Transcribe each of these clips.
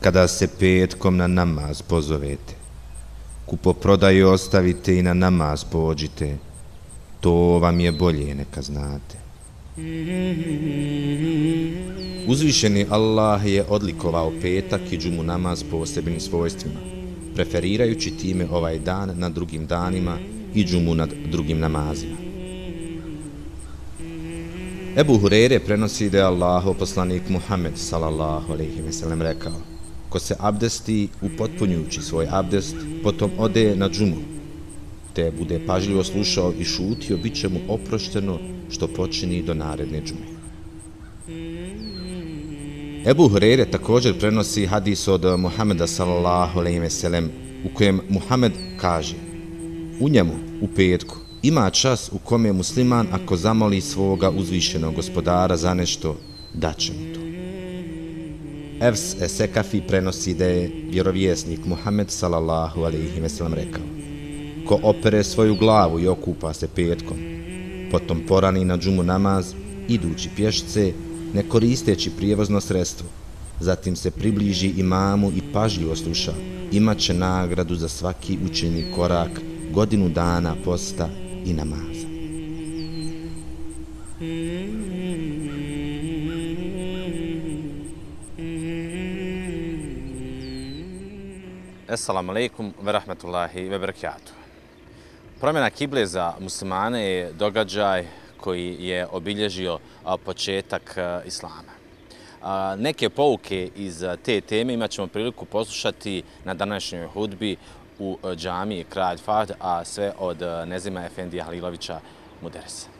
Kada se petkom na namaz pozovete, kupoprodaju ostavite i na namaz pođite, to vam je bolje neka znate. Uzvišeni Allah je odlikovao petak i džumu namaz posebnim svojstvima, preferirajući time ovaj dan nad drugim danima i džumu nad drugim namazima. Ebu Hurere prenosi da je Allahu poslanik Muhammed sallallahu alejhi ve sellem rekao: Ko se abdesti upotpunjujući svoj abdest, potom ode na džumu, te bude pažljivo slušao i šutio, bit će mu oprošteno što počini do naredne džume. Ebu Hurere također prenosi hadis od Muhameda sallallahu alejhi ve sellem u kojem Muhammed kaže: U njemu u petku ima čas u kome musliman ako zamoli svoga uzvišenog gospodara za nešto, daće mu to. Evs Esekafi prenosi da je vjerovjesnik Muhammed sallallahu alaihi ve sellem rekao Ko opere svoju glavu i okupa se petkom, potom porani na džumu namaz, idući pješce, ne koristeći prijevozno sredstvo, zatim se približi imamu i pažljivo sluša, imaće nagradu za svaki učeni korak godinu dana posta i namaza. Assalamu alaikum wa rahmatullahi wa barakatuh. Promjena kible za muslimane je događaj koji je obilježio početak islama. Neke pouke iz te teme imat ćemo priliku poslušati na današnjoj hudbi u džami Kralj Fahd, a sve od Nezima Efendija Halilovića Muderesa.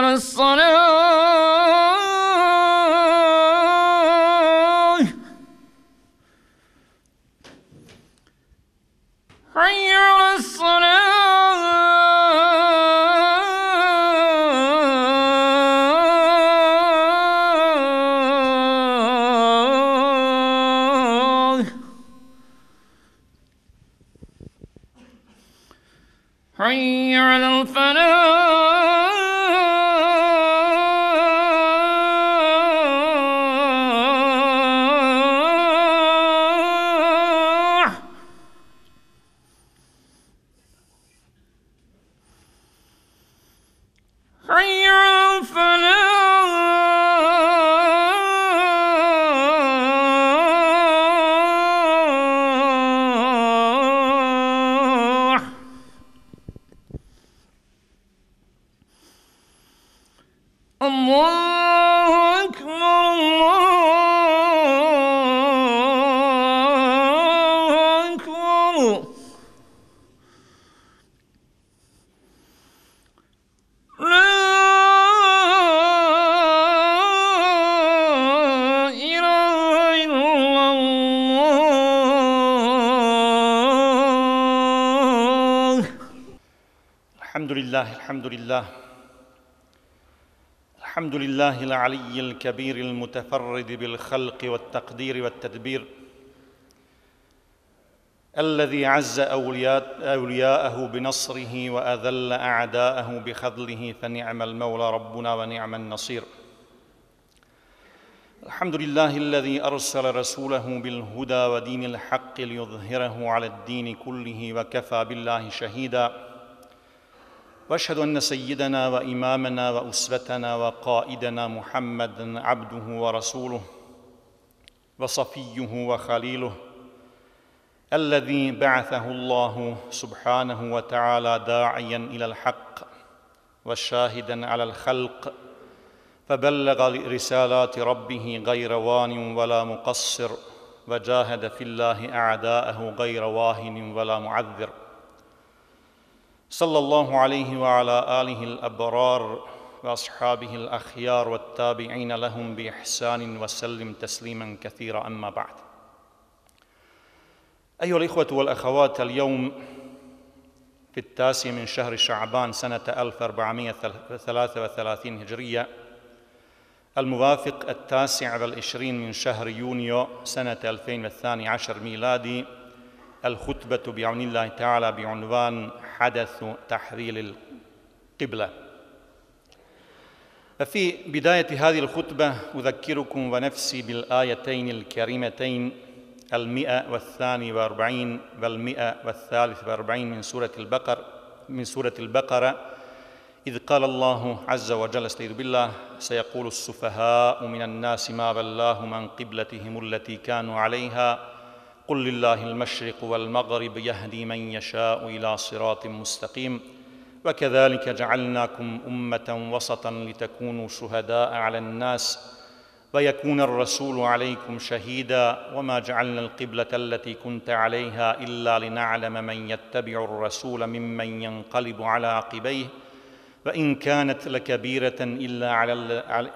على الصلاة الحمد لله الحمد لله العلي الكبير المتفرد بالخلق والتقدير والتدبير. الذي عز أولياء أولياءه بنصره وأذل أعداءه بخذله فنعم المولى ربنا ونعم النصير. الحمد لله الذي أرسل رسوله بالهدى ودين الحق ليظهره على الدين كله وكفى بالله شهيداً. واشهد أن سيدنا وإمامنا وأسوتنا وقائدنا محمدا عبده ورسوله وصفيه وخليله الذي بعثه الله سبحانه وتعالى داعيا إلى الحق وشاهدا على الخلق فبلغ رسالات ربه غير وان ولا مقصر وجاهد في الله أعداءه غير واهن ولا معذر. صلى الله عليه وعلى آله الأبرار وأصحابه الأخيار والتابعين لهم بإحسان وسلم تسليما كثيرا أما بعد. أيها الإخوة والأخوات اليوم في التاسع من شهر شعبان سنة 1433 هجرية الموافق التاسع والعشرين من شهر يونيو سنة 2012 ميلادي الخطبة بعون الله تعالى بعنوان حدث تحرير القبلة. ففي بداية هذه الخطبة أذكركم ونفسي بالآيتين الكريمتين المئة والثاني وأربعين والمئة والثالث وأربعين من سورة البقر من سورة البقرة. إذ قال الله عز وجل استعيذ بالله سيقول السفهاء من الناس ما بلاهم عن قبلتهم التي كانوا عليها. قل لله المشرق والمغرب يهدي من يشاء إلى صراط مستقيم وكذلك جعلناكم أمة وسطا لتكونوا شهداء على الناس ويكون الرسول عليكم شهيدا وما جعلنا القبلة التي كنت عليها إلا لنعلم من يتبع الرسول ممن ينقلب على عقبيه وان كانت لكبيرة إلا على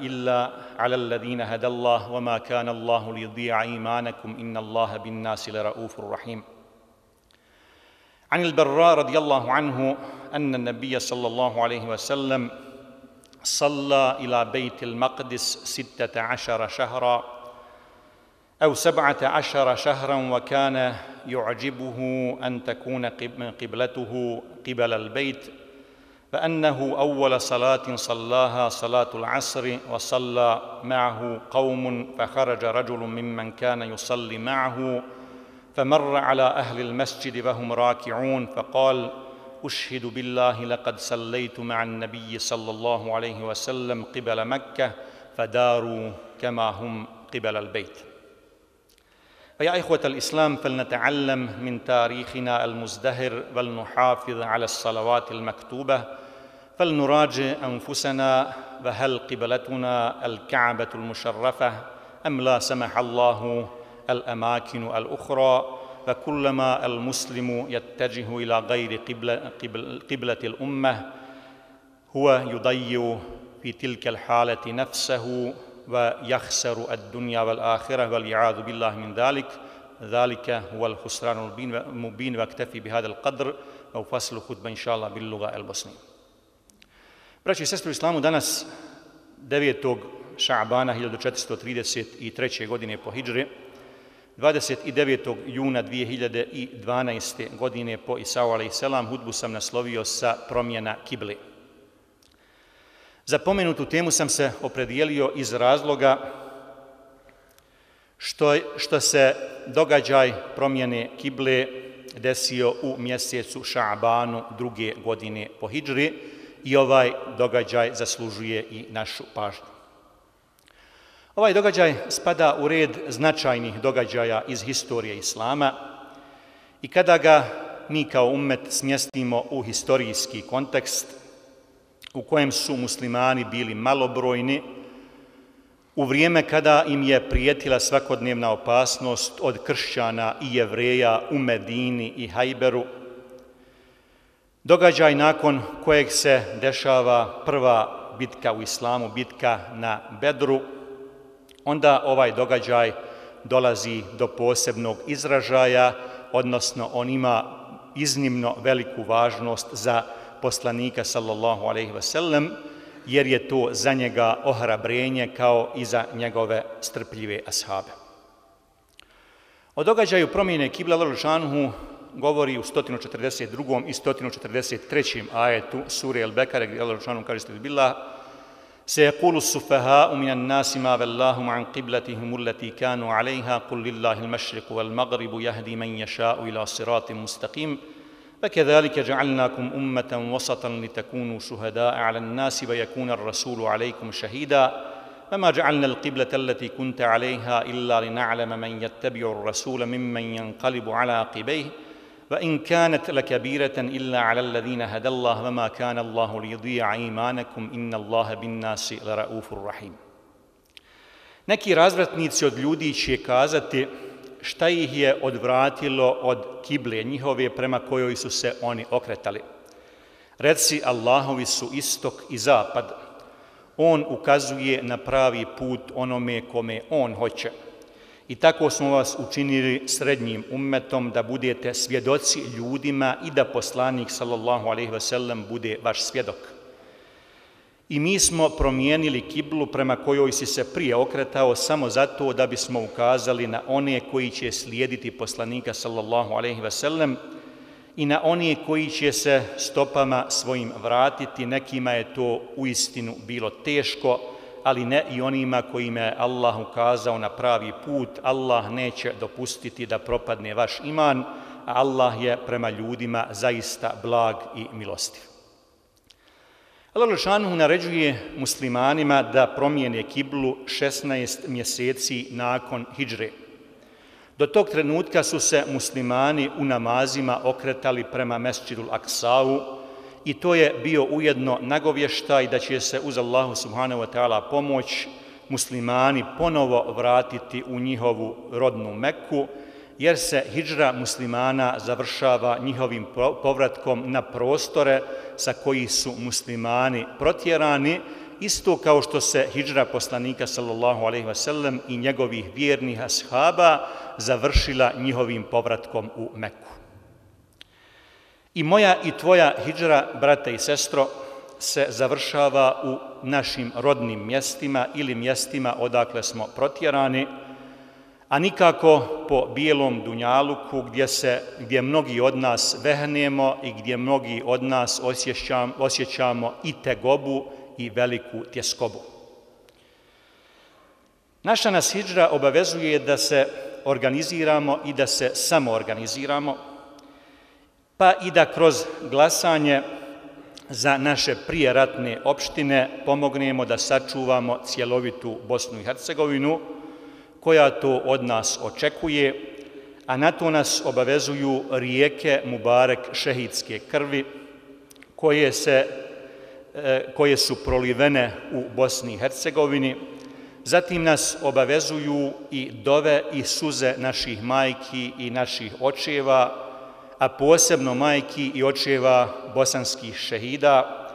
إلا على الذين هدى الله وما كان الله ليضيع إيمانكم إن الله بالناس لرؤوف رحيم. عن البراء رضي الله عنه أن النبي صلى الله عليه وسلم صلى إلى بيت المقدس ستة عشر شهرا أو سبعة عشر شهرا وكان يعجبه أن تكون قبلته قبل البيت فأنه أول صلاة صلاها صلاة العصر وصلى معه قوم فخرج رجل ممن كان يصلي معه فمر على أهل المسجد وهم راكعون فقال أشهد بالله لقد صليت مع النبي صلى الله عليه وسلم قبل مكة فداروا كما هم قبل البيت. فيا إخوة الإسلام فلنتعلم من تاريخنا المزدهر ولنحافظ على الصلوات المكتوبة فلنراجع أنفسنا وهل قبلتنا الكعبة المشرفة أم لا سمح الله الأماكن الأخرى؟ فكلما المسلم يتجه إلى غير قبله, قبل قبلة الأمة هو يضيع في تلك الحالة نفسه ويخسر الدنيا والآخرة والعياذ بالله من ذلك. ذلك هو الخسران المبين وأكتفي بهذا القدر. وفصل خطبه إن شاء الله باللغة البصرية. Braći i sestri u islamu, danas 9. ša'bana 1433. godine po hijđri, 29. juna 2012. godine po Isao a.s. hudbu sam naslovio sa promjena kible. Za pomenutu temu sam se opredijelio iz razloga što, što se događaj promjene kible desio u mjesecu Ša'banu druge godine po Hidžri, i ovaj događaj zaslužuje i našu pažnju. Ovaj događaj spada u red značajnih događaja iz historije Islama i kada ga mi kao ummet smjestimo u historijski kontekst, u kojem su muslimani bili malobrojni, u vrijeme kada im je prijetila svakodnevna opasnost od kršćana i jevreja u Medini i Hajberu, događaj nakon kojeg se dešava prva bitka u islamu, bitka na Bedru, onda ovaj događaj dolazi do posebnog izražaja, odnosno on ima iznimno veliku važnost za poslanika sallallahu alejhi ve sellem, jer je to za njega ohrabrenje kao i za njegove strpljive ashabe. O događaju promjene Kibla Lalušanuhu govori u 142. i 143. ajetu sure El-Bekare gdje Allah Lalušanuhu kaže ste bila سيقول السفهاء من الناس ما بلاهم عن قبلتهم التي كانوا عليها قل لله المشرق والمغرب يهدي من يشاء إلى صراط مستقيم فكذلك جعلناكم أمة وسطا لتكونوا شهداء على الناس ويكون الرسول عليكم شهيدا فما جعلنا القبلة التي كنت عليها إلا لنعلم من يتبع الرسول ممن ينقلب على عقبيه وإن كانت لكبيرة إلا على الذين هدى الله وما كان الله ليضيع إيمانكم إن الله بالناس لرؤوف رحيم Neki razvratnici od ljudi će kazati šta ih je odvratilo od kible njihove prema kojoj su se oni okretali. Reci, Allahovi su istok i zapad. On ukazuje na pravi put onome kome on hoće. I tako smo vas učinili srednjim ummetom da budete svjedoci ljudima i da poslanik sallallahu alejhi ve sellem bude vaš svjedok. I mi smo promijenili kiblu prema kojoj si se prije okretao samo zato da bismo ukazali na one koji će slijediti poslanika sallallahu alejhi ve sellem i na one koji će se stopama svojim vratiti. Nekima je to u istinu bilo teško, ali ne i onima kojima je Allah ukazao na pravi put. Allah neće dopustiti da propadne vaš iman, a Allah je prema ljudima zaista blag i milostiv. Allah Lušanuhu naređuje muslimanima da promijene kiblu 16 mjeseci nakon hijdre. Do tog trenutka su se muslimani u namazima okretali prema mesčidul Aksavu, i to je bio ujedno nagovještaj da će se uz Allahu subhanahu wa ta'ala pomoć muslimani ponovo vratiti u njihovu rodnu Meku, jer se hijđra muslimana završava njihovim povratkom na prostore sa koji su muslimani protjerani, isto kao što se hijđra poslanika sallallahu alejhi ve sellem i njegovih vjernih ashaba završila njihovim povratkom u Meku. I moja i tvoja hijđra, brate i sestro, se završava u našim rodnim mjestima ili mjestima odakle smo protjerani, a nikako po bijelom dunjaluku gdje, se, gdje mnogi od nas vehnemo i gdje mnogi od nas osjećam, osjećamo i tegobu i veliku tjeskobu. Naša nas hijđra obavezuje da se organiziramo i da se samoorganiziramo, pa i da kroz glasanje za naše prijeratne opštine pomognemo da sačuvamo cjelovitu Bosnu i Hercegovinu, koja to od nas očekuje, a na to nas obavezuju rijeke Mubarek šehidske krvi, koje, se, e, koje su prolivene u Bosni i Hercegovini, Zatim nas obavezuju i dove i suze naših majki i naših očeva, a posebno majki i očeva bosanskih šehida,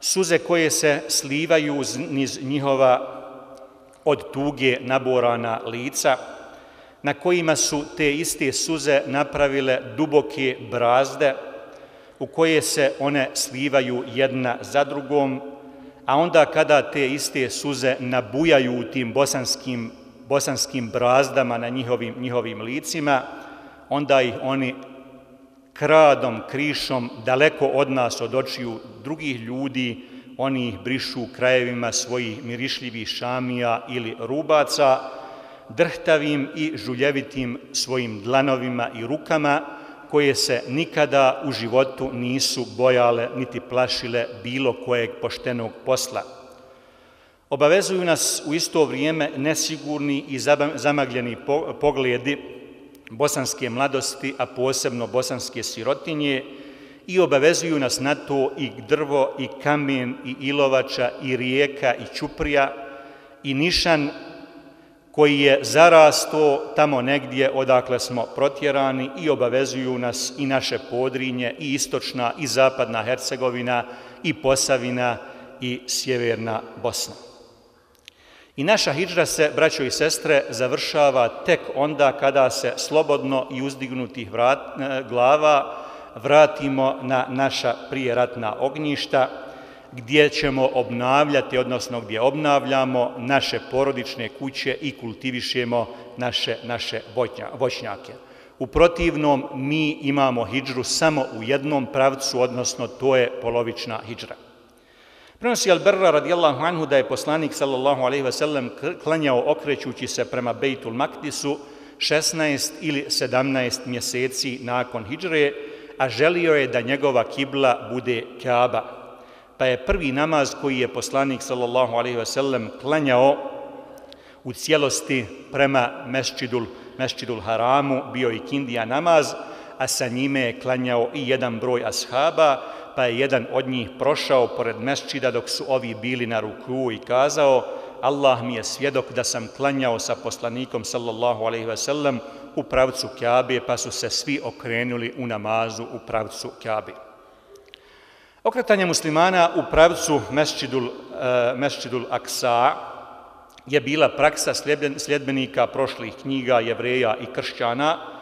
suze koje se slivaju niz njihova od tuge naborana lica, na kojima su te iste suze napravile duboke brazde u koje se one slivaju jedna za drugom, a onda kada te iste suze nabujaju u tim bosanskim, bosanskim brazdama na njihovim, njihovim licima, onda ih oni kradom, krišom, daleko od nas, od očiju drugih ljudi, oni ih brišu krajevima svojih mirišljivih šamija ili rubaca, drhtavim i žuljevitim svojim dlanovima i rukama, koje se nikada u životu nisu bojale niti plašile bilo kojeg poštenog posla. Obavezuju nas u isto vrijeme nesigurni i zamagljeni pogledi bosanske mladosti, a posebno bosanske sirotinje, i obavezuju nas na to i drvo, i kamen, i ilovača, i rijeka, i čuprija, i nišan koji je zarasto tamo negdje odakle smo protjerani i obavezuju nas i naše podrinje, i istočna, i zapadna Hercegovina, i Posavina, i sjeverna Bosna. I naša hijđra se, braćo i sestre, završava tek onda kada se slobodno i uzdignutih vrat, e, glava vratimo na naša prijeratna ognjišta, gdje ćemo obnavljati, odnosno gdje obnavljamo naše porodične kuće i kultivišemo naše, naše voćnjake. U protivnom, mi imamo hijđru samo u jednom pravcu, odnosno to je polovična hijđra. Prenosi Al-Berra radijallahu anhu da je poslanik sallallahu alaihi ve sellem klanjao okrećući se prema Bejtul Maktisu 16 ili 17 mjeseci nakon hijđre, a želio je da njegova kibla bude Kaaba. Pa je prvi namaz koji je poslanik sallallahu alaihi ve sellem klanjao u cijelosti prema Mesčidul, Mesčidul Haramu bio i kindija namaz, a sa njime je klanjao i jedan broj ashaba, pa je jedan od njih prošao pored mesčida dok su ovi bili na ruku i kazao Allah mi je svjedok da sam klanjao sa poslanikom sallallahu alaihi ve sellem u pravcu Kjabe, pa su se svi okrenuli u namazu u pravcu Kjabe. Okretanje muslimana u pravcu mesčidul, uh, mesčidul Aksa je bila praksa sljedbenika prošlih knjiga jevreja i kršćana,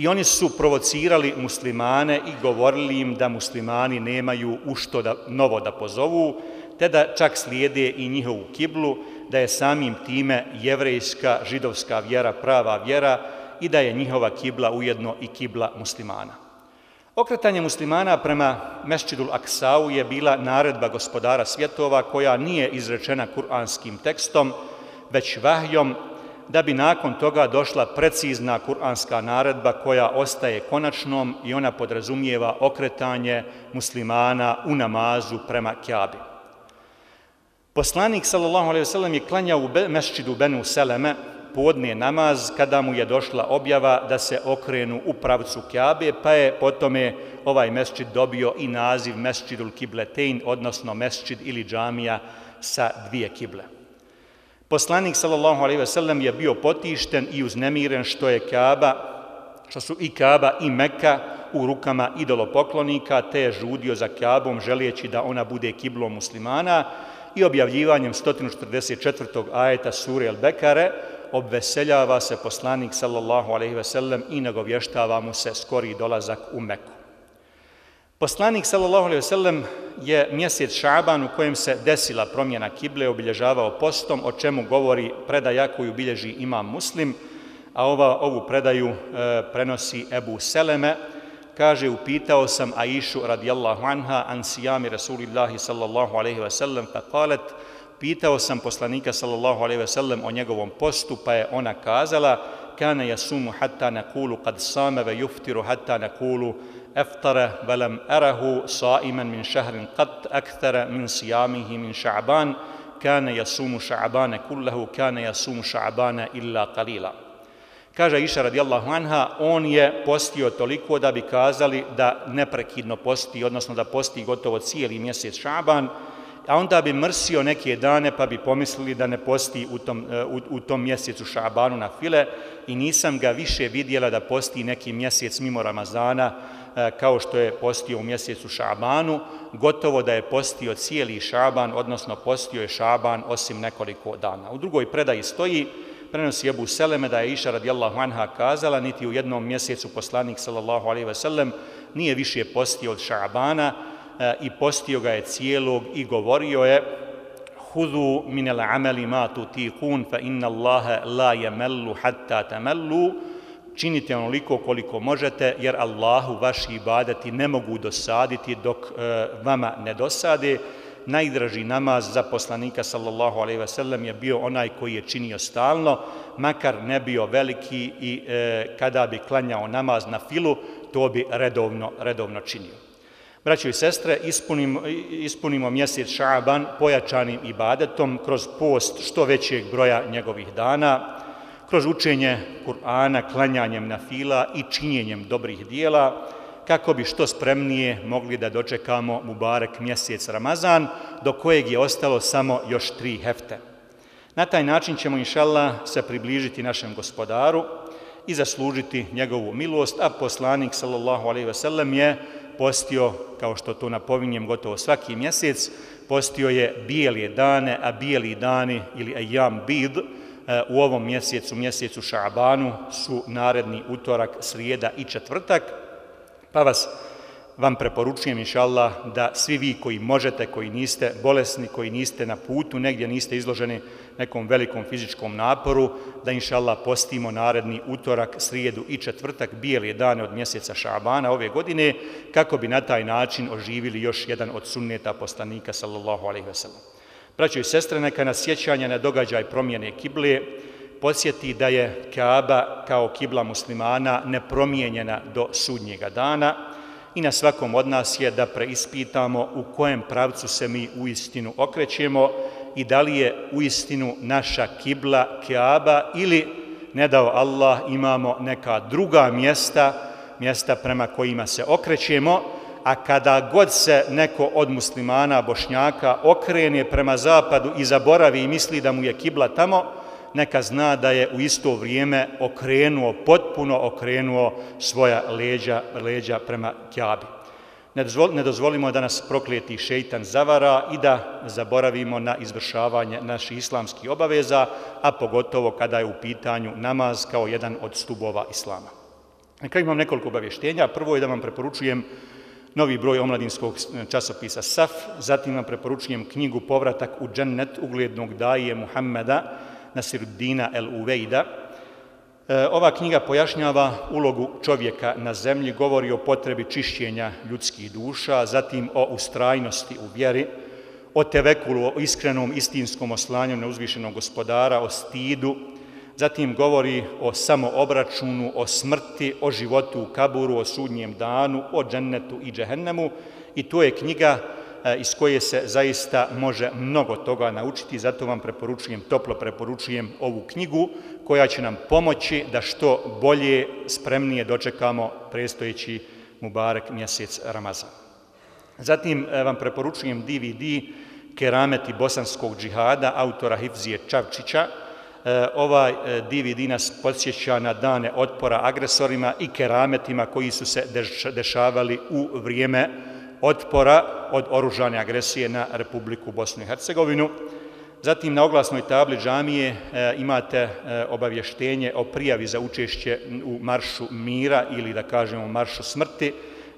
I oni su provocirali muslimane i govorili im da muslimani nemaju u što da, novo da pozovu, te da čak slijede i njihovu kiblu, da je samim time jevrejska, židovska vjera prava vjera i da je njihova kibla ujedno i kibla muslimana. Okretanje muslimana prema Mešćidul Aksau je bila naredba gospodara svjetova koja nije izrečena kuranskim tekstom, već vahjom da bi nakon toga došla precizna kuranska naredba koja ostaje konačnom i ona podrazumijeva okretanje muslimana u namazu prema Kjabi. Poslanik sallallahu alejhi ve sellem je klanjao u mesdžidu Benu Seleme podne namaz kada mu je došla objava da se okrenu u pravcu Kjabe, pa je potome ovaj mesdžid dobio i naziv Mesdžidul Kibletein, odnosno mesdžid ili džamija sa dvije kible. Poslanik sallallahu alejhi ve sellem je bio potišten i uznemiren što je Kaaba, što su i Kaaba i Mekka u rukama idolopoklonika, te je žudio za Kaabom želijeći da ona bude kiblom muslimana i objavljivanjem 144. ajeta sure El-Bekare obveseljava se poslanik sallallahu alejhi ve sellem i nagovještava mu se skori dolazak u Meku. Poslanik sallallahu alejhi ve sellem je mjesec Šaban u kojem se desila promjena kible obilježavao postom, o čemu govori predaja koju bilježi imam Muslim, a ova ovu predaju e, prenosi Ebu Seleme, kaže upitao sam Aishu radijallahu anha an sijami Rasulillahi sallallahu alejhi ve sellem pa kalet, pitao sam poslanika sallallahu alejhi ve sellem o njegovom postu pa je ona kazala kana yasumu hatta naqulu qad sama wa juftiru hatta naqulu افتر ولم أره صائما من شهر قد أكثر من صيامه من شعبان كان يصوم شعبان كله كان يصوم شعبان إلا قليلا Kaže Iša radijallahu anha, on je postio toliko da bi kazali da neprekidno posti, odnosno da posti gotovo cijeli mjesec Šaban, a onda bi mrsio neke dane pa bi pomislili da ne posti u tom, u, u tom mjesecu Šabanu na file i nisam ga više vidjela da posti neki mjesec mimo Ramazana, E, E, kao što je postio u mjesecu Šabanu, gotovo da je postio cijeli Šaban, odnosno postio je Šaban osim nekoliko dana. U drugoj predaji stoji, prenosi Ebu Seleme da je Iša radijallahu anha kazala, niti u jednom mjesecu poslanik sallallahu alaihi ve sellem nije više postio od Šabana e, i postio ga je cijelog i govorio je Hudu minel amali ma tutikun fa inna Allaha la yamallu hatta tamallu činite onoliko koliko možete, jer Allahu vaši ibadati ne mogu dosaditi dok e, vama ne dosade. Najdraži namaz za poslanika sallallahu alejhi ve sellem je bio onaj koji je činio stalno, makar ne bio veliki i e, kada bi klanjao namaz na filu, to bi redovno, redovno činio. Braćo i sestre, ispunimo, ispunimo mjesec Šaban pojačanim ibadetom kroz post što većeg broja njegovih dana, kroz učenje Kur'ana, klanjanjem na fila i činjenjem dobrih dijela, kako bi što spremnije mogli da dočekamo Mubarek mjesec Ramazan, do kojeg je ostalo samo još tri hefte. Na taj način ćemo, inšallah, se približiti našem gospodaru i zaslužiti njegovu milost, a poslanik, sallallahu alaihi ve sellem, je postio, kao što to napominjem gotovo svaki mjesec, postio je bijeli dane, a bijeli dani ili ejam bid E, u ovom mjesecu, mjesecu Šabanu, su naredni utorak, srijeda i četvrtak, pa vas vam preporučujem, inšallah da svi vi koji možete, koji niste bolesni, koji niste na putu, negdje niste izloženi nekom velikom fizičkom naporu, da inšallah postimo naredni utorak, srijedu i četvrtak, bijeli dane od mjeseca Šabana ove godine, kako bi na taj način oživili još jedan od sunneta poslanika, sallallahu alaihi ve sellem. Braćo i sestre, neka nas sjećanja na događaj promjene kiblije, posjeti da je Kaaba kao kibla muslimana nepromijenjena do sudnjega dana i na svakom od nas je da preispitamo u kojem pravcu se mi u istinu okrećemo i da li je u istinu naša kibla Kaaba ili, ne dao Allah, imamo neka druga mjesta, mjesta prema kojima se okrećemo, a kada god se neko od muslimana, bošnjaka, okrene prema zapadu i zaboravi i misli da mu je kibla tamo, neka zna da je u isto vrijeme okrenuo, potpuno okrenuo svoja leđa, leđa prema Kjabi. Ne dozvolimo da nas proklijeti šeitan zavara i da zaboravimo na izvršavanje naših islamskih obaveza, a pogotovo kada je u pitanju namaz kao jedan od stubova islama. Na kraju imam nekoliko obavještenja. Prvo je da vam preporučujem novi broj omladinskog eh, časopisa SAF, zatim vam preporučujem knjigu Povratak u džennet uglednog daje Muhammeda, Nasiruddina El Uvejda. E, eh, ova knjiga pojašnjava ulogu čovjeka na zemlji, govori o potrebi čišćenja ljudskih duša, zatim o ustrajnosti u vjeri, o tevekulu, o iskrenom istinskom oslanju na uzvišenog gospodara, o stidu, zatim govori o samoobračunu, o smrti, o životu u kaburu, o sudnjem danu, o džennetu i džehennemu i to je knjiga e, iz koje se zaista može mnogo toga naučiti, zato vam preporučujem, toplo preporučujem ovu knjigu koja će nam pomoći da što bolje, spremnije dočekamo prestojeći Mubarek mjesec Ramazan. Zatim e, vam preporučujem DVD Kerameti bosanskog džihada autora Hifzije Čavčića. E, ovaj e, DVD nas podsjeća na dane otpora agresorima i kerametima koji su se dešavali u vrijeme otpora od oružane agresije na Republiku Bosnu i Hercegovinu. Zatim na oglasnoj tabli džamije e, imate e, obavještenje o prijavi za učešće u maršu mira ili da kažemo maršu smrti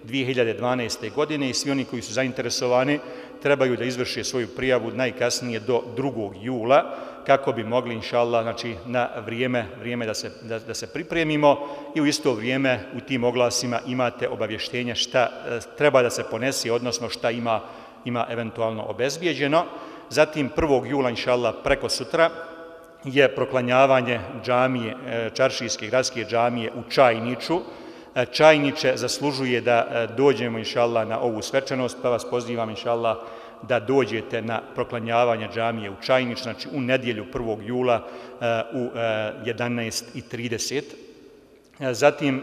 2012. godine i svi oni koji su zainteresovani trebaju da izvrše svoju prijavu najkasnije do 2. jula kako bi mogli, inša Allah, znači, na vrijeme, vrijeme da, se, da, da se pripremimo i u isto vrijeme u tim oglasima imate obavještenje šta e, treba da se ponesi, odnosno šta ima, ima eventualno obezbijeđeno. Zatim 1. jula, inša Allah, preko sutra, je proklanjavanje džamije, eh, čaršijske gradske džamije u Čajniču. Čajniće Čajniče zaslužuje da dođemo, inša Allah, na ovu svečanost, pa vas pozivam, inša Allah, da dođete na proklanjavanje džamije u Čajnić, znači u nedjelju 1. jula eh, u eh, 11.30. Eh, zatim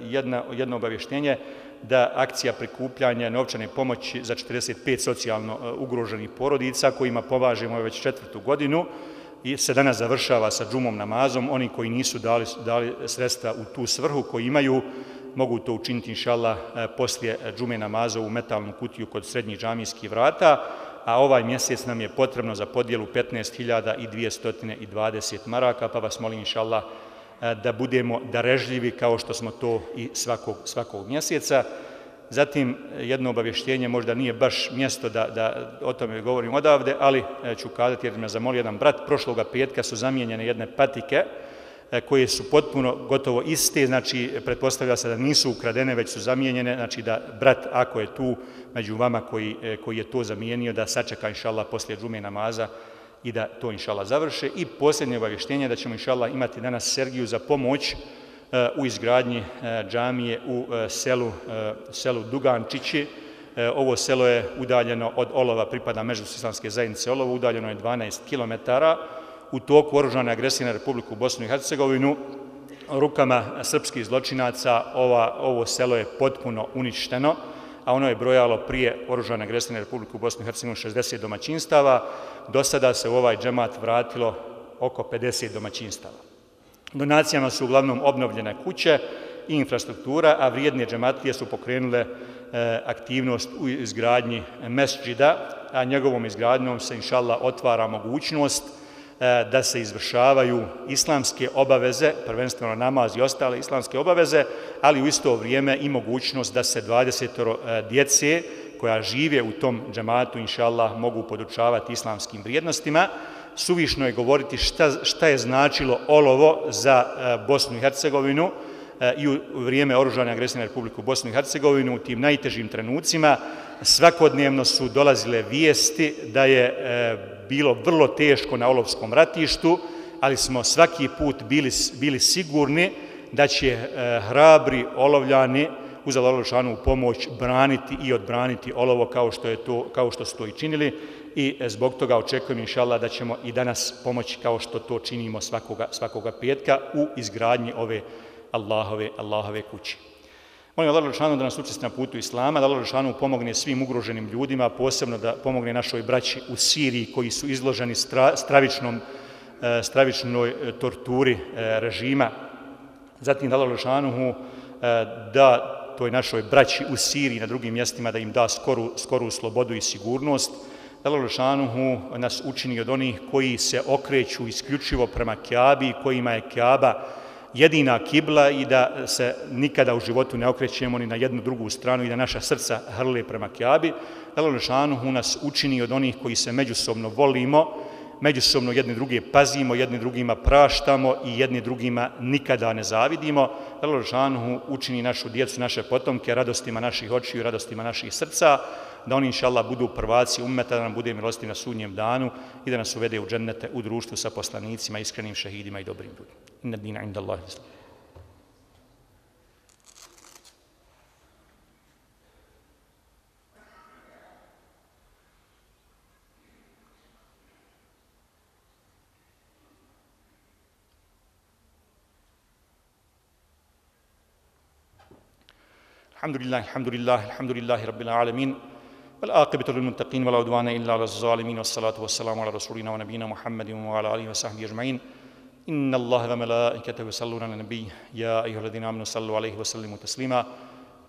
jedna, jedno obavještenje da akcija prikupljanja novčane pomoći za 45 socijalno ugroženih porodica kojima považemo već četvrtu godinu i se danas završava sa džumom namazom. Oni koji nisu dali, dali sredstva u tu svrhu, koji imaju mogu to učiniti, inšala, e, poslije džume namaza u metalnu kutiju kod srednjih džamijskih vrata, a ovaj mjesec nam je potrebno za podjelu 15.220 maraka, pa vas molim, inšala, e, da budemo darežljivi kao što smo to i svakog, svakog mjeseca. Zatim, jedno obavještenje, možda nije baš mjesto da, da o tome govorim odavde, ali e, ću kazati jer me zamolio jedan brat, prošloga petka su zamijenjene jedne patike, E, koje su potpuno gotovo iste, znači pretpostavlja se da nisu ukradene, već su zamijenjene, znači da brat, ako je tu među vama koji, e, koji je to zamijenio, da sačeka inšala poslije džume namaza i da to inšala završe. I posljednje obavještenje da ćemo inšala imati danas Sergiju za pomoć e, u izgradnji džamije u selu, selu Dugančići. Ovo selo je udaljeno od Olova, pripada Međusislamske zajednice Olova, udaljeno je 12 kilometara u toku oružane agresije na Republiku Bosnu i Hercegovinu rukama srpskih zločinaca ova, ovo selo je potpuno uništeno, a ono je brojalo prije oružane agresije na Republiku Bosnu i Hercegovinu 60 domaćinstava. Do sada se u ovaj džemat vratilo oko 50 domaćinstava. Donacijama su uglavnom obnovljene kuće i infrastruktura, a vrijedne džematlije su pokrenule e, aktivnost u izgradnji mesđida, a njegovom izgradnjom se, inšallah, otvara mogućnost e, E, da se izvršavaju islamske obaveze, prvenstveno namaz i ostale islamske obaveze, ali u isto vrijeme i mogućnost da se 20 e, djece koja žive u tom džematu, inša Allah, mogu podučavati islamskim vrijednostima. Suvišno je govoriti šta, šta je značilo olovo za e, Bosnu i Hercegovinu, i u vrijeme oružane agresije na Republiku Bosnu i Hercegovinu u tim najtežim trenucima svakodnevno su dolazile vijesti da je e, bilo vrlo teško na Olovskom ratištu, ali smo svaki put bili, bili sigurni da će e, hrabri olovljani uz Olovšanu u pomoć braniti i odbraniti olovo kao što, je to, kao što su to i činili i e, zbog toga očekujem inšallah da ćemo i danas pomoći kao što to činimo svakoga, svakoga petka u izgradnji ove Allahove, Allahove kući. Molim Allah Lešanu da nas učesti na putu Islama, da Allah Lešanu pomogne svim ugroženim ljudima, posebno da pomogne našoj braći u Siriji koji su izloženi stra, stravičnom, e, stravičnoj e, torturi e, režima. Zatim da Allah Lešanu da toj našoj braći u Siriji na drugim mjestima da im da skoru, skoru slobodu i sigurnost. Da Allah Lešanu nas učini od onih koji se okreću isključivo prema Kjabi, kojima je Kjaba jedina kibla i da se nikada u životu ne okrećemo ni na jednu drugu stranu i da naša srca hrle prema Kjabi. Allah ono Šanuhu nas učini od onih koji se međusobno volimo, međusobno jedni druge pazimo, jedni drugima praštamo i jedni drugima nikada ne zavidimo. Ono Allah učini našu djecu, naše potomke radostima naših očiju i radostima naših srca da oni inša Allah budu prvaci umeta, da nam bude milosti na sudnjem danu i da nas uvede u džennete u društvu sa poslanicima, iskrenim šehidima i dobrim ljudima. Inna dina inda Allah islam. الحمد لله الحمد لله الحمد لله رب العالمين والآقبة للمتقين ولا عدوان إلا على الظالمين والصلاة والسلام على رسولنا ونبينا محمد وعلى آله وصحبه أجمعين. إن الله وملائكته يصلون على النبي. يا أيها الذين آمنوا صلوا عليه وسلموا تسليما.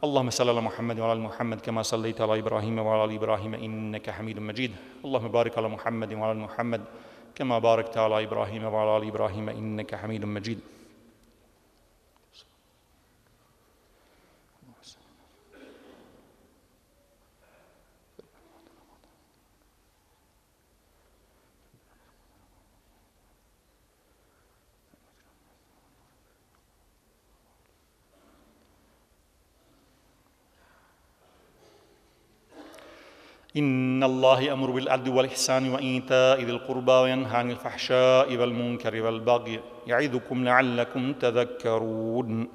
اللهم صل على محمد وعلى محمد كما صليت على إبراهيم وعلى آل إبراهيم إنك حميد مجيد. اللهم بارك على محمد وعلى محمد كما باركت على إبراهيم وعلى آل إبراهيم إنك حميد مجيد. إن الله يأمر بالعدل والإحسان وإيتاء ذي القربى وينهى عن الفحشاء والمنكر والبغي يعظكم لعلكم تذكرون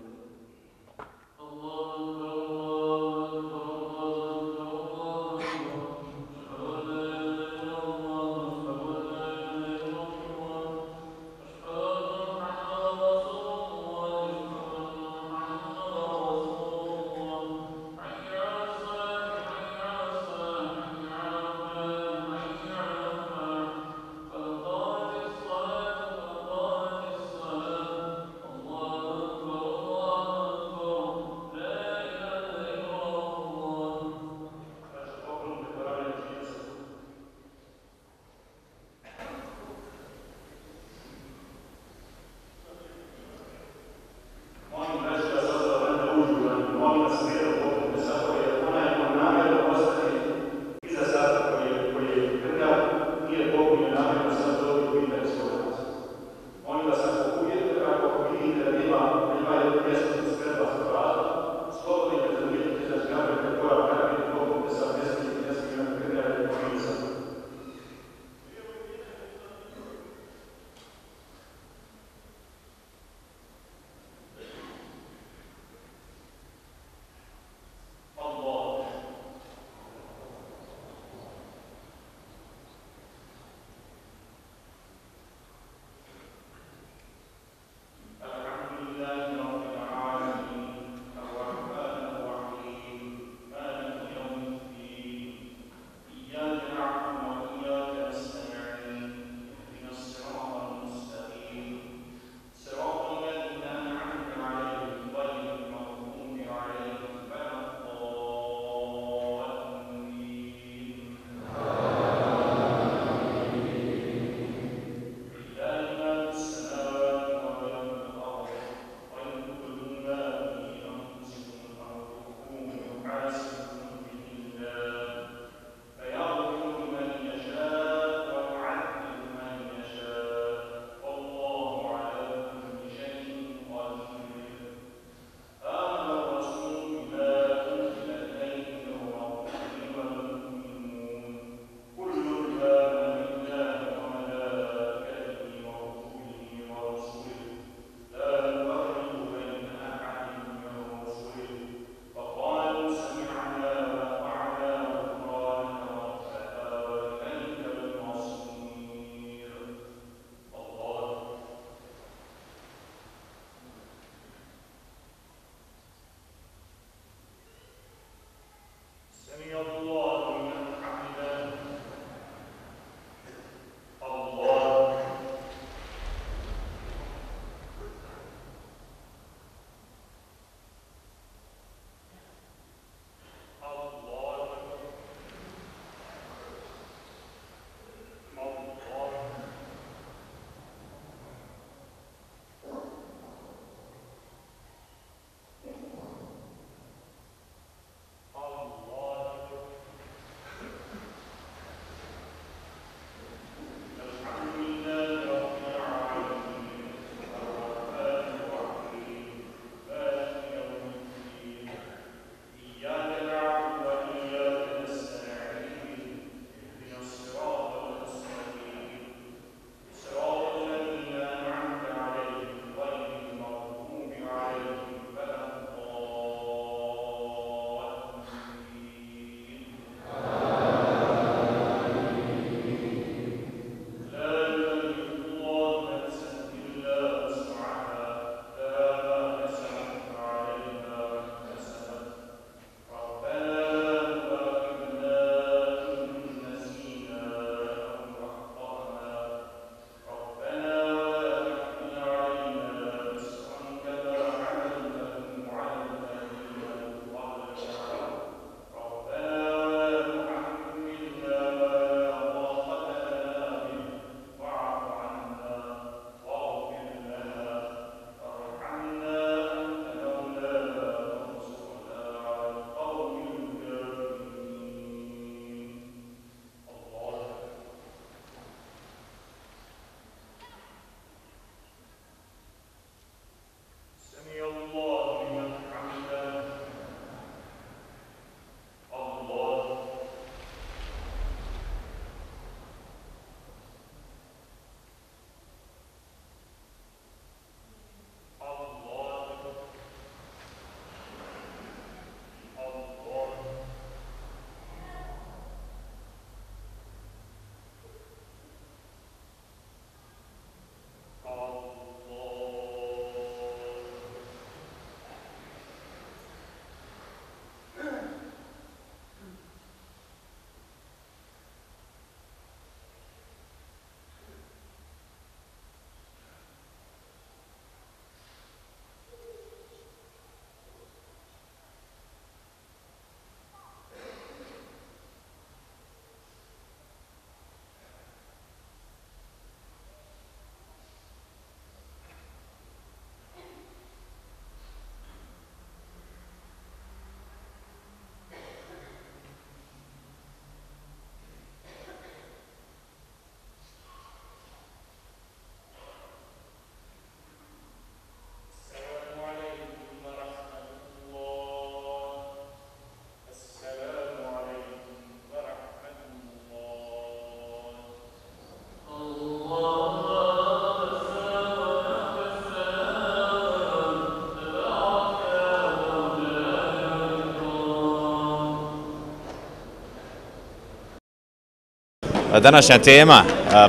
Današnja tema,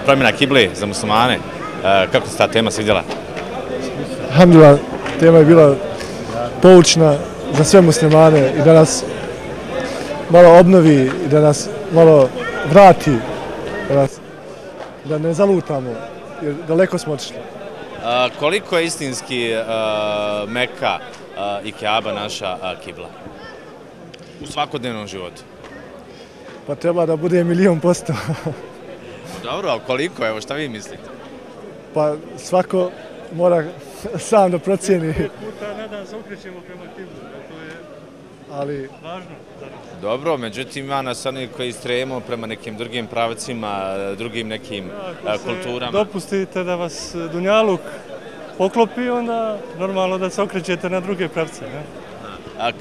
promjena kible za muslimane, kako se ta tema svidjela? Alhamdulillah, tema je bila poučna za sve muslimane i da nas malo obnovi i da nas malo vrati, da, nas, da ne zalutamo, jer daleko smo otišli. A, koliko je istinski a, Meka a, i Kaaba naša a, kibla? U svakodnevnom životu. Pa treba da bude milion posto. Dobro, ali koliko? Evo, šta vi mislite? Pa svako mora sam da procijeni, puta ne da se okrećemo prema kibli, to je ali važno. Dobro, međutim ima nas oni koji stremo prema nekim drugim pravcima, drugim nekim a, Ako se kulturama. dopustite da vas Dunjaluk poklopi, onda normalno da se okrećete na druge pravce. Ne?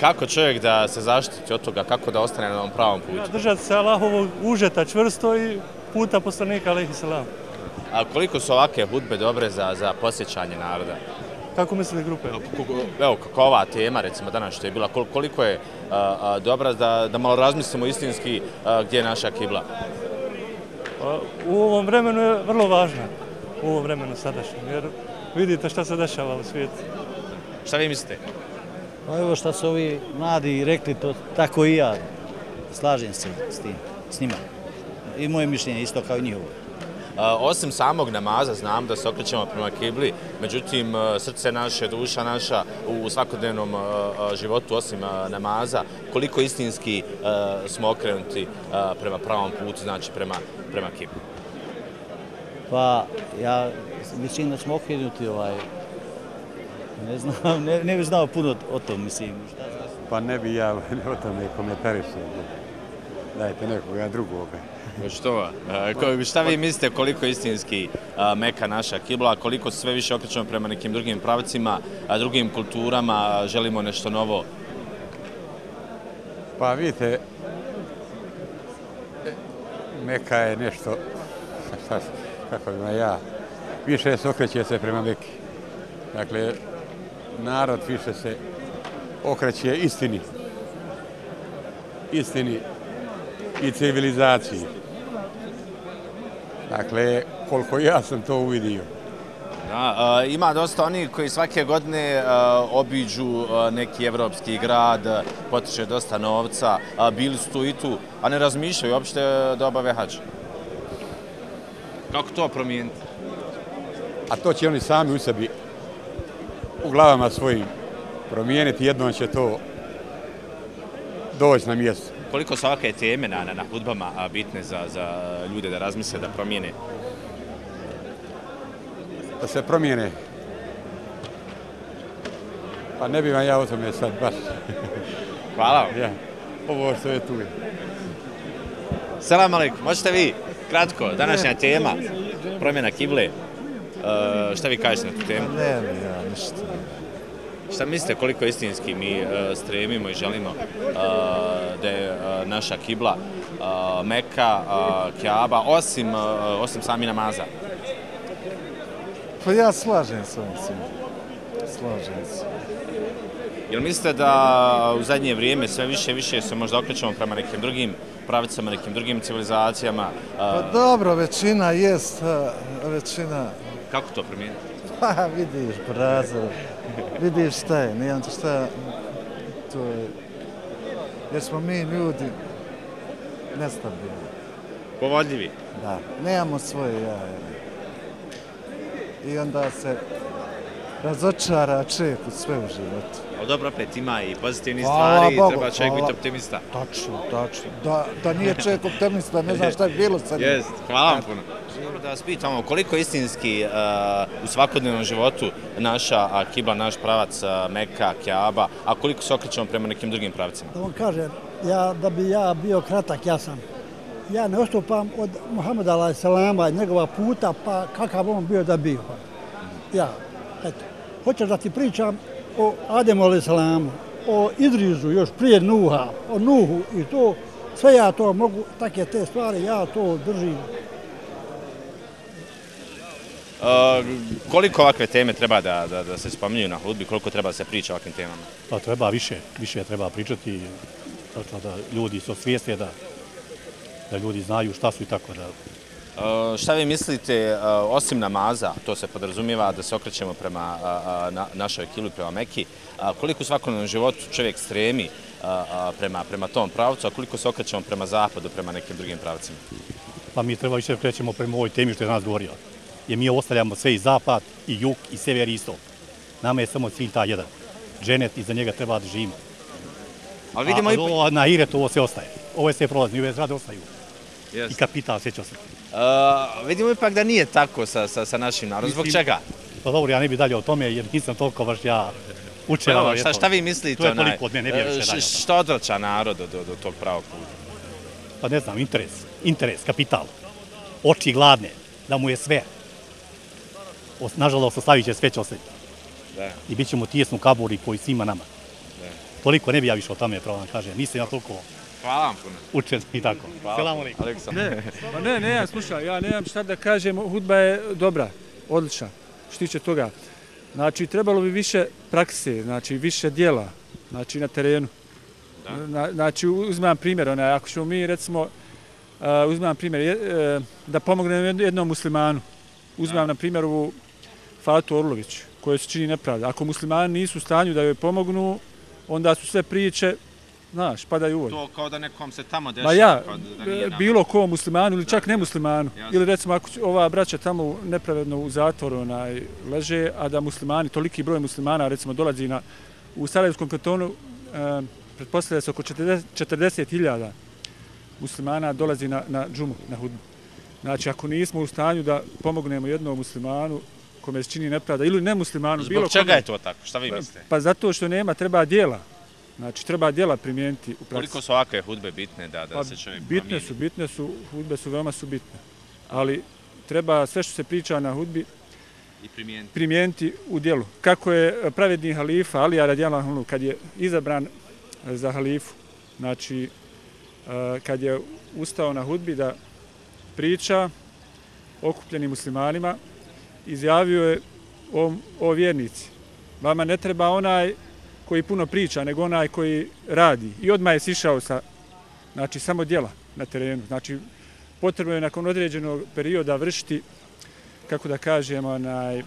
Kako čovjek da se zaštiti od toga, kako da ostane na ovom pravom putu? držati se Allahovog užeta čvrsto i puta poslanika, alaihi salam. A koliko su ovake hudbe dobre za, za posjećanje naroda? Kako mislite grupe? Evo, kako ova tema, recimo danas što je bila, kol- koliko je a, a, dobra da, da malo razmislimo istinski a, gdje je naša kibla? Pa, u ovom vremenu je vrlo važna, u ovom vremenu sadašnjem, jer vidite šta se dešava u svijetu. Šta vi mislite? Pa evo šta su ovi mladi rekli, to tako i ja slažem se s tim, s njima. I moje mišljenje isto kao i njihovo. Osim samog namaza znam da se okrećemo prema kibli, međutim a, srce naše, duša naša u svakodnevnom a, a, životu osim namaza, koliko istinski smo okrenuti prema pravom putu, znači prema, prema kibli? Pa ja mislim da smo okrenuti ovaj, ne znam, ne, ne bih znao puno o tom, mislim. Šta. Pa ne bi ja o tome komentarisao. Dajte nekoga drugoga. Što? A, ko- Šta vi mislite koliko je istinski a, Meka naša kibla, koliko se sve više okrećemo prema nekim drugim pravcima, a, drugim kulturama, a, želimo nešto novo? Pa vidite, e, Meka je nešto, kako bi ja, više se okreće se prema Meki. Dakle, narod više se okreće istini. Istini i civilizaciji. Dakle, koliko ja sam to uvidio. Da, a, ima dosta onih koji svake godine a, obiđu a, neki evropski grad, potiče dosta novca, bili su tu i tu, a ne razmišljaju uopšte da obave hađ. Kako to promijeniti? A to će oni sami u sebi, u glavama svojim, promijeniti. Jednom će to doći na mjesto. Koliko su ovakve teme na, na, na hudbama bitne za, za ljude da razmisle, da promijene? Da se promijene. Pa ne bi vam ja o tome sad baš. Hvala vam. Ja. Ovo što je tu. Salam alaikum, možete vi, kratko, današnja tema, promjena kible, Uh, šta vi kažete na tu temu? Ne bi ja ništa. Šta mislite koliko istinski mi uh, stremimo i želimo uh, da je uh, naša kibla Meka, Kjaba, osim, osim sami namaza? Pa ja slažem se ovim svim. Slažem se. Jel mislite da u zadnje vrijeme sve više i više se možda okrećemo prema nekim drugim pravicama, nekim drugim civilizacijama? Pa dobro, većina jest, većina... kako to promijeniti? Pa vidiš, brazor, vidiš šta je, nijem ti šta, to je... Jer smo mi ljudi nestabilni, Povodljivi. da, nemamo svoje jaje. I onda se razočara čep u sve u životu. Ali dobro, opet ima i pozitivni Hvala stvari, Bogu, treba čovjek hvala. biti optimista. Tačno, tačno. Da, da nije čovjek optimista, ne znam šta bi bilo sa njim. Jest, hvala vam puno. Dobro da vas pitamo, koliko istinski uh, u svakodnevnom životu naša kibla, naš pravac uh, Meka, Kjaba, a koliko se okrećemo prema nekim drugim pravcima? Da vam kažem, ja, da bi ja bio kratak, ja sam. Ja ne ostupam od Muhammeda a.s. i njegova puta, pa kakav on bio da bio. Ja, eto. Hoćeš da ti pričam o Ademu a.s. o Idrizu još prije Nuha, o Nuhu i to, sve ja to mogu, takve te stvari, ja to držim. Uh, koliko ovakve teme treba da, da, da se spominju na hudbi, koliko treba da se priča o ovakvim temama? Pa treba više, više treba pričati, dakle da ljudi su svijeste da da ljudi znaju šta su i tako da. Uh, šta vi mislite, uh, osim namaza, to se podrazumijeva da se okrećemo prema na, našoj kili, prema Meki, koliko u svakodnevnom životu čovjek stremi prema, prema tom pravcu, a koliko se okrećemo prema zapadu, prema nekim drugim pravcima? Pa mi treba više krećemo prema ovoj temi što je danas govorio. Jer mi ostavljamo sve i zapad, i jug, i sever, i istok. Nama je samo cilj ta jedan. Dženet, iza njega treba da živimo. Ali vidimo a, i... Ovo, na Iretu ovo sve ostaje. Ovo je sve prolazni, ove zrade ostaju. Yes. I kapital sve će ostati. Uh, vidimo ipak da nije tako sa, sa, sa našim narodom. Zbog čega? Pa dobro, ja ne bih dalje o tome, jer nisam toliko baš ja učen. Pa, šta, šta vi mislite? To je toliko od mene, ne bih više dalje. Što odvraća narod do tog pravog puta? Pa ne znam, interes. Interes, kapital. Oči gladne, da mu je sve. Nažalost, ostavit će sve će ostaviti. Da. I bit ćemo tijesnu kaburi koji svima nama. Da. Toliko ne bi ja više o tome, pravo vam kažem. Nisam ja toliko Hvala vam puno. Učen i tako. Hvala. Selam alaikum. Ne, pa ne, ne, ja slušaj, ja nemam šta da kažem, hudba je dobra, odlična, što tiče toga. Znači, trebalo bi više prakse, znači, više dijela, znači, na terenu. Da. Znači, uzmem primjer, onaj, ako ćemo mi, recimo, uzmem primjer, e, da pomognem jednom muslimanu, uzmem na primjer ovu Fatu Orlović, koja se čini nepravda. Ako muslimani nisu u stanju da joj pomognu, onda su sve priče znaš, padaju u vodu. To kao da nekom se tamo dešava. Ma ja, bilo ko muslimanu ili čak ne muslimanu. Ili recimo ako ova braća tamo nepravedno u zatvoru onaj, leže, a da muslimani, toliki broj muslimana recimo dolazi na, u Sarajevskom kantonu, eh, pretpostavlja se oko 40.000 muslimana dolazi na, na džumu, na hudbu. Znači, ako nismo u stanju da pomognemo jednom muslimanu kome se čini nepravda, ili ne muslimanu, Zbog bilo čega kome, je to tako? Šta vi pa- mislite? Pa zato što nema, treba dijela. Znači, treba djela primijeniti u praksi. Koliko su ovakve hudbe bitne da, da pa, se čovjek Bitne promijeni? su, bitne su, hudbe su veoma su bitne. Ali treba sve što se priča na hudbi I primijeniti. primijeniti u djelu. Kako je pravedni halifa Alija Radjala Hunu, kad je izabran za halifu, znači, kad je ustao na hudbi da priča okupljenim muslimanima, izjavio je o, o vjernici. Vama ne treba onaj koji puno priča, nego onaj koji radi. I odmah je sišao sa, znači, samo djela na terenu. Znači, potrebno je nakon određenog perioda vršiti, kako da kažemo, onaj,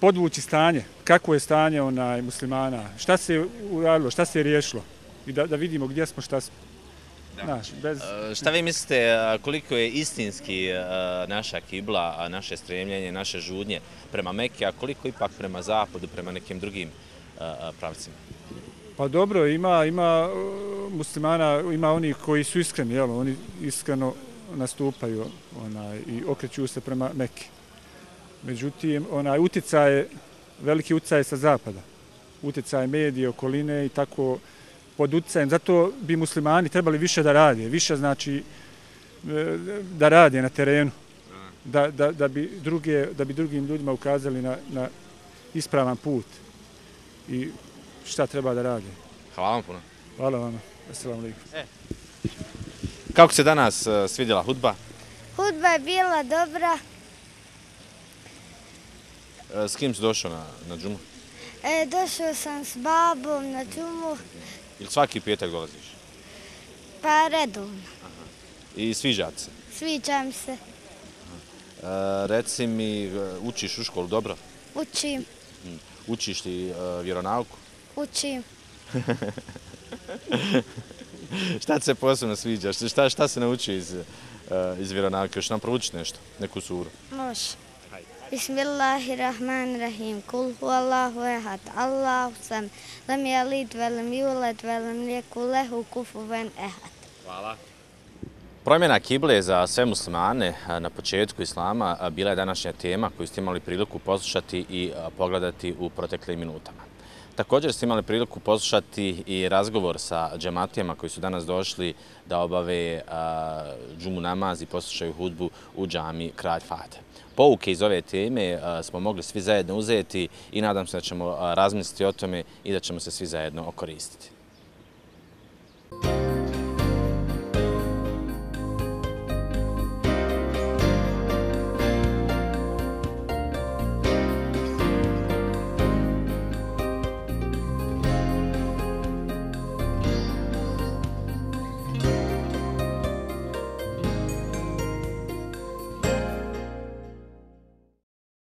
podvući stanje. Kako je stanje onaj muslimana? Šta se uradilo? Šta se je riješilo? I da, da vidimo gdje smo, šta smo. Bez... E, šta vi mislite koliko je istinski e, naša kibla, naše stremljenje, naše žudnje prema Mekke, a koliko ipak prema zapadu, prema nekim drugim pravcima? Pa dobro, ima, ima muslimana, ima oni koji su iskreni, jel, oni iskreno nastupaju onaj, i okreću se prema Mekke. Međutim, onaj uticaj, veliki uticaj sa zapada, uticaj medije, okoline i tako pod uticajem. Zato bi muslimani trebali više da rade, više znači e, da rade na terenu, da, da, da, bi, druge, da bi drugim ljudima ukazali na, na ispravan put i šta treba da radi. Hvala vam puno. Hvala vam. Assalamu alaikum. E. Kako se danas uh, svidjela hudba? Hudba je bila dobra. E, s kim si došao na, na džumu? E, došao sam s babom na džumu. Ili svaki petak dolaziš? Pa redovno. Aha. I sviđa se? Sviđam se. E, reci mi, e, učiš u školu dobro? Učim. Hmm. Učiš ti uh, vjeronauku? Učim. šta se posebno sviđa? Šta, šta se nauči iz, iz vjeronauke? Još nam proučiti nešto? Neku suru? Može. Bismillahirrahmanirrahim. Kul hu Allahu ehad. Allahu sam. Lam je lid velem julet velem lijeku lehu kufuven ehad. Hvala. Promjena kible za sve muslimane na početku islama bila je današnja tema koju ste imali priliku poslušati i pogledati u proteklim minutama. Također ste imali priliku poslušati i razgovor sa džematijama koji su danas došli da obave džumu namaz i poslušaju hudbu u džami Kralj Fate pouke iz ove teme smo mogli svi zajedno uzeti i nadam se da ćemo razmisliti o tome i da ćemo se svi zajedno okoristiti.